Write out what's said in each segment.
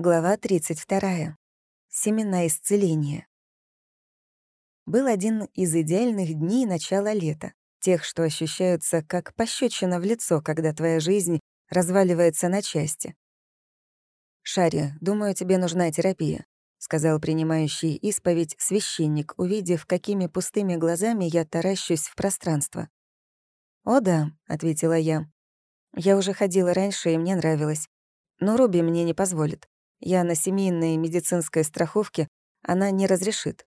Глава 32. Семена исцеления. Был один из идеальных дней начала лета, тех, что ощущаются как пощечина в лицо, когда твоя жизнь разваливается на части. «Шари, думаю, тебе нужна терапия», — сказал принимающий исповедь священник, увидев, какими пустыми глазами я таращусь в пространство. «О да», — ответила я. «Я уже ходила раньше, и мне нравилось. Но Руби мне не позволит. Я на семейной медицинской страховке, она не разрешит.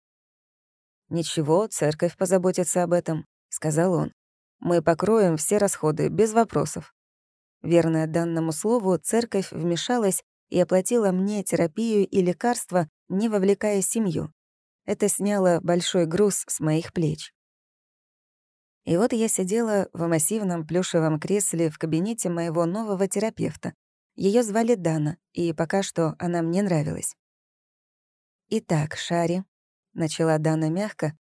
«Ничего, церковь позаботится об этом», — сказал он. «Мы покроем все расходы, без вопросов». Верная данному слову, церковь вмешалась и оплатила мне терапию и лекарства, не вовлекая семью. Это сняло большой груз с моих плеч. И вот я сидела в массивном плюшевом кресле в кабинете моего нового терапевта, ее звали Дана, и пока что она мне нравилась. «Итак, Шари», — начала Дана мягко,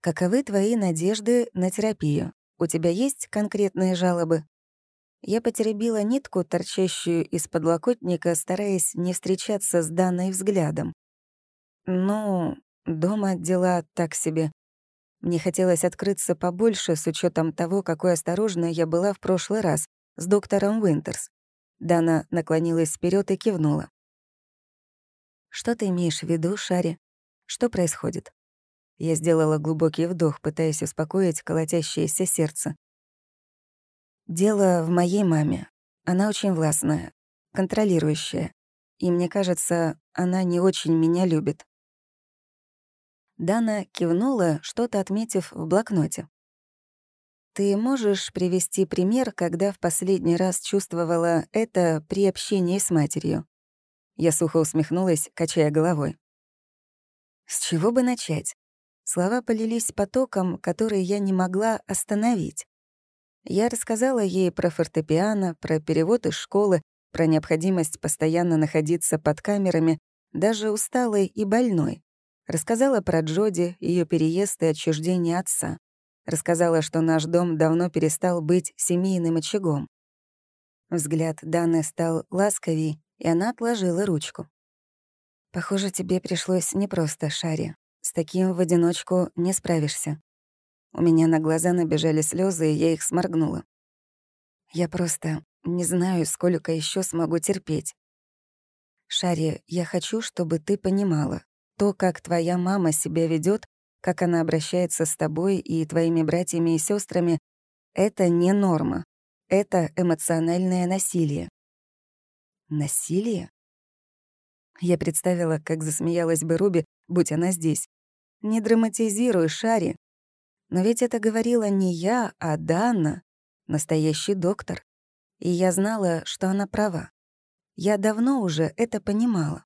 «каковы твои надежды на терапию? У тебя есть конкретные жалобы?» Я потеребила нитку, торчащую из подлокотника, стараясь не встречаться с Даной взглядом. «Ну, дома дела так себе. Мне хотелось открыться побольше с учетом того, какой осторожной я была в прошлый раз с доктором Уинтерс. Дана наклонилась вперед и кивнула. «Что ты имеешь в виду, Шари? Что происходит?» Я сделала глубокий вдох, пытаясь успокоить колотящееся сердце. «Дело в моей маме. Она очень властная, контролирующая. И мне кажется, она не очень меня любит». Дана кивнула, что-то отметив в блокноте. Ты можешь привести пример, когда в последний раз чувствовала это при общении с матерью? Я сухо усмехнулась, качая головой. С чего бы начать? Слова полились потоком, который я не могла остановить. Я рассказала ей про фортепиано, про перевод из школы, про необходимость постоянно находиться под камерами, даже усталой и больной. Рассказала про Джоди, ее переезд и отчуждение отца. Рассказала, что наш дом давно перестал быть семейным очагом. Взгляд Даны стал ласковей, и она отложила ручку. «Похоже, тебе пришлось непросто, Шари. С таким в одиночку не справишься». У меня на глаза набежали слезы, и я их сморгнула. «Я просто не знаю, сколько еще смогу терпеть. Шари, я хочу, чтобы ты понимала, то, как твоя мама себя ведет, как она обращается с тобой и твоими братьями и сестрами, это не норма. Это эмоциональное насилие. Насилие? Я представила, как засмеялась бы Руби, будь она здесь. Не драматизируй, Шари. Но ведь это говорила не я, а Дана, настоящий доктор. И я знала, что она права. Я давно уже это понимала.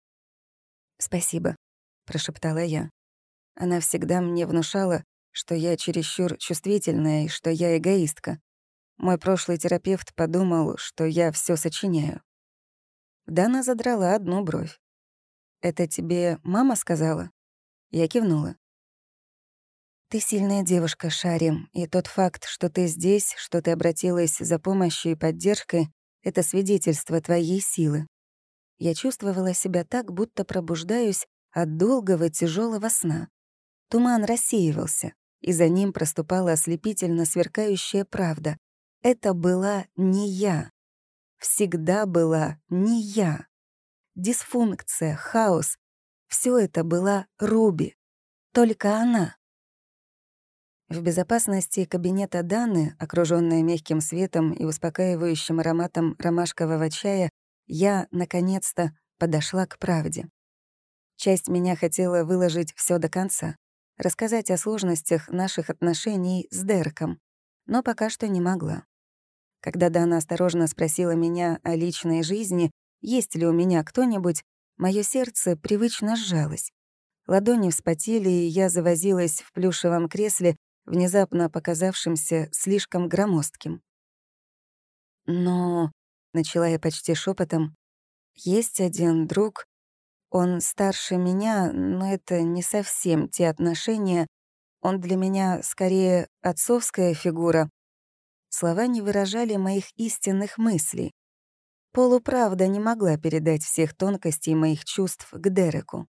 «Спасибо», — прошептала я. Она всегда мне внушала, что я чересчур чувствительная и что я эгоистка. Мой прошлый терапевт подумал, что я все сочиняю. Дана задрала одну бровь. «Это тебе мама сказала?» Я кивнула. «Ты сильная девушка, Шарим, и тот факт, что ты здесь, что ты обратилась за помощью и поддержкой, это свидетельство твоей силы. Я чувствовала себя так, будто пробуждаюсь от долгого тяжелого сна. Туман рассеивался, и за ним проступала ослепительно сверкающая правда. Это была не я. Всегда была не я. Дисфункция, хаос — все это была Руби. Только она. В безопасности кабинета Даны, окружённая мягким светом и успокаивающим ароматом ромашкового чая, я, наконец-то, подошла к правде. Часть меня хотела выложить все до конца рассказать о сложностях наших отношений с Дерком, но пока что не могла. Когда Дана осторожно спросила меня о личной жизни, есть ли у меня кто-нибудь, мое сердце привычно сжалось. Ладони вспотели, и я завозилась в плюшевом кресле, внезапно показавшимся слишком громоздким. «Но...» — начала я почти шепотом. «Есть один друг, он старше меня, но это не совсем те отношения. Он для меня скорее отцовская фигура. Слова не выражали моих истинных мыслей. Полуправда не могла передать всех тонкостей моих чувств к Дереку.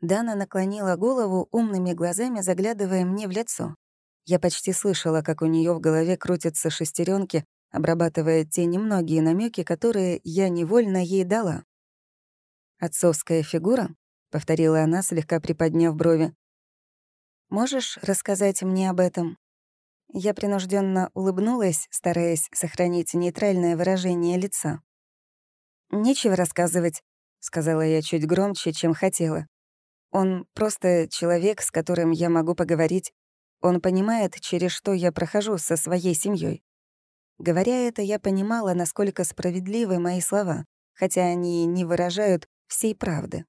Дана наклонила голову, умными глазами заглядывая мне в лицо. Я почти слышала, как у нее в голове крутятся шестеренки, обрабатывая те немногие намеки, которые я невольно ей дала. «Отцовская фигура?» — повторила она, слегка приподняв брови. «Можешь рассказать мне об этом?» Я принужденно улыбнулась, стараясь сохранить нейтральное выражение лица. «Нечего рассказывать», — сказала я чуть громче, чем хотела. «Он просто человек, с которым я могу поговорить. Он понимает, через что я прохожу со своей семьей. Говоря это, я понимала, насколько справедливы мои слова, хотя они не выражают всей правды.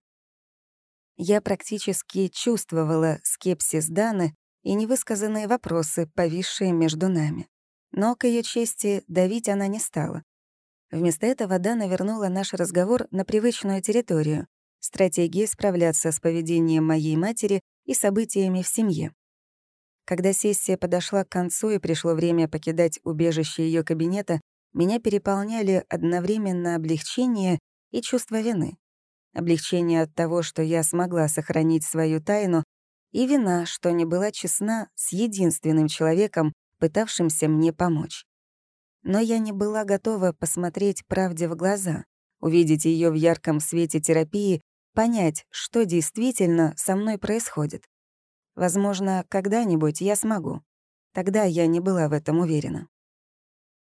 Я практически чувствовала скепсис Даны и невысказанные вопросы, повисшие между нами. Но, к ее чести, давить она не стала. Вместо этого Дана вернула наш разговор на привычную территорию — стратегии справляться с поведением моей матери и событиями в семье. Когда сессия подошла к концу и пришло время покидать убежище ее кабинета, меня переполняли одновременно облегчение и чувство вины. Облегчение от того, что я смогла сохранить свою тайну, и вина, что не была честна с единственным человеком, пытавшимся мне помочь. Но я не была готова посмотреть правде в глаза, увидеть ее в ярком свете терапии, понять, что действительно со мной происходит. Возможно, когда-нибудь я смогу. Тогда я не была в этом уверена.